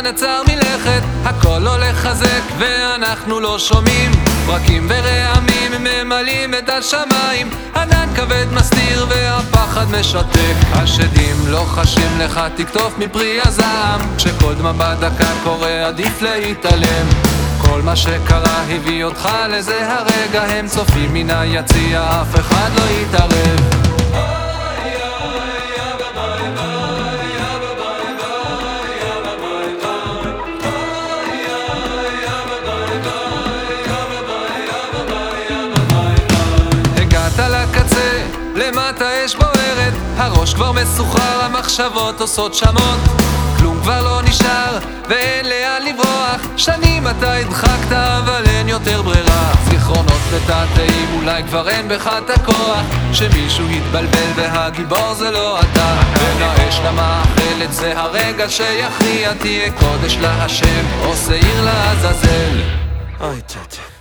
הזמן עצר מלכת, הכל הולך חזק ואנחנו לא שומעים. ברקים ורעמים ממלאים את השמיים ענן כבד מסתיר והפחד משתק. השדים לא חשים לך תקטוף מפרי הזעם. כשכל דממה דקה קורא עדיף להתעלם. כל מה שקרה הביא אותך לזה הרגע הם צופים מן היציע אף אחד לא יתערב למטה אש בוערת. הראש כבר מסוחרר, המחשבות עושות שמות. כלום כבר לא נשאר, ואין לאן לברוח. שנים אתה הדחקת, אבל אין יותר ברירה. זיכרונות ותעתעים, אולי כבר אין בך את הכוח. שמישהו התבלבל והגיבור זה לא אתה. בין האש למאכלת זה הרגע שיכריע. תהיה קודש להשם או שעיר לעזאזל. אוי טטה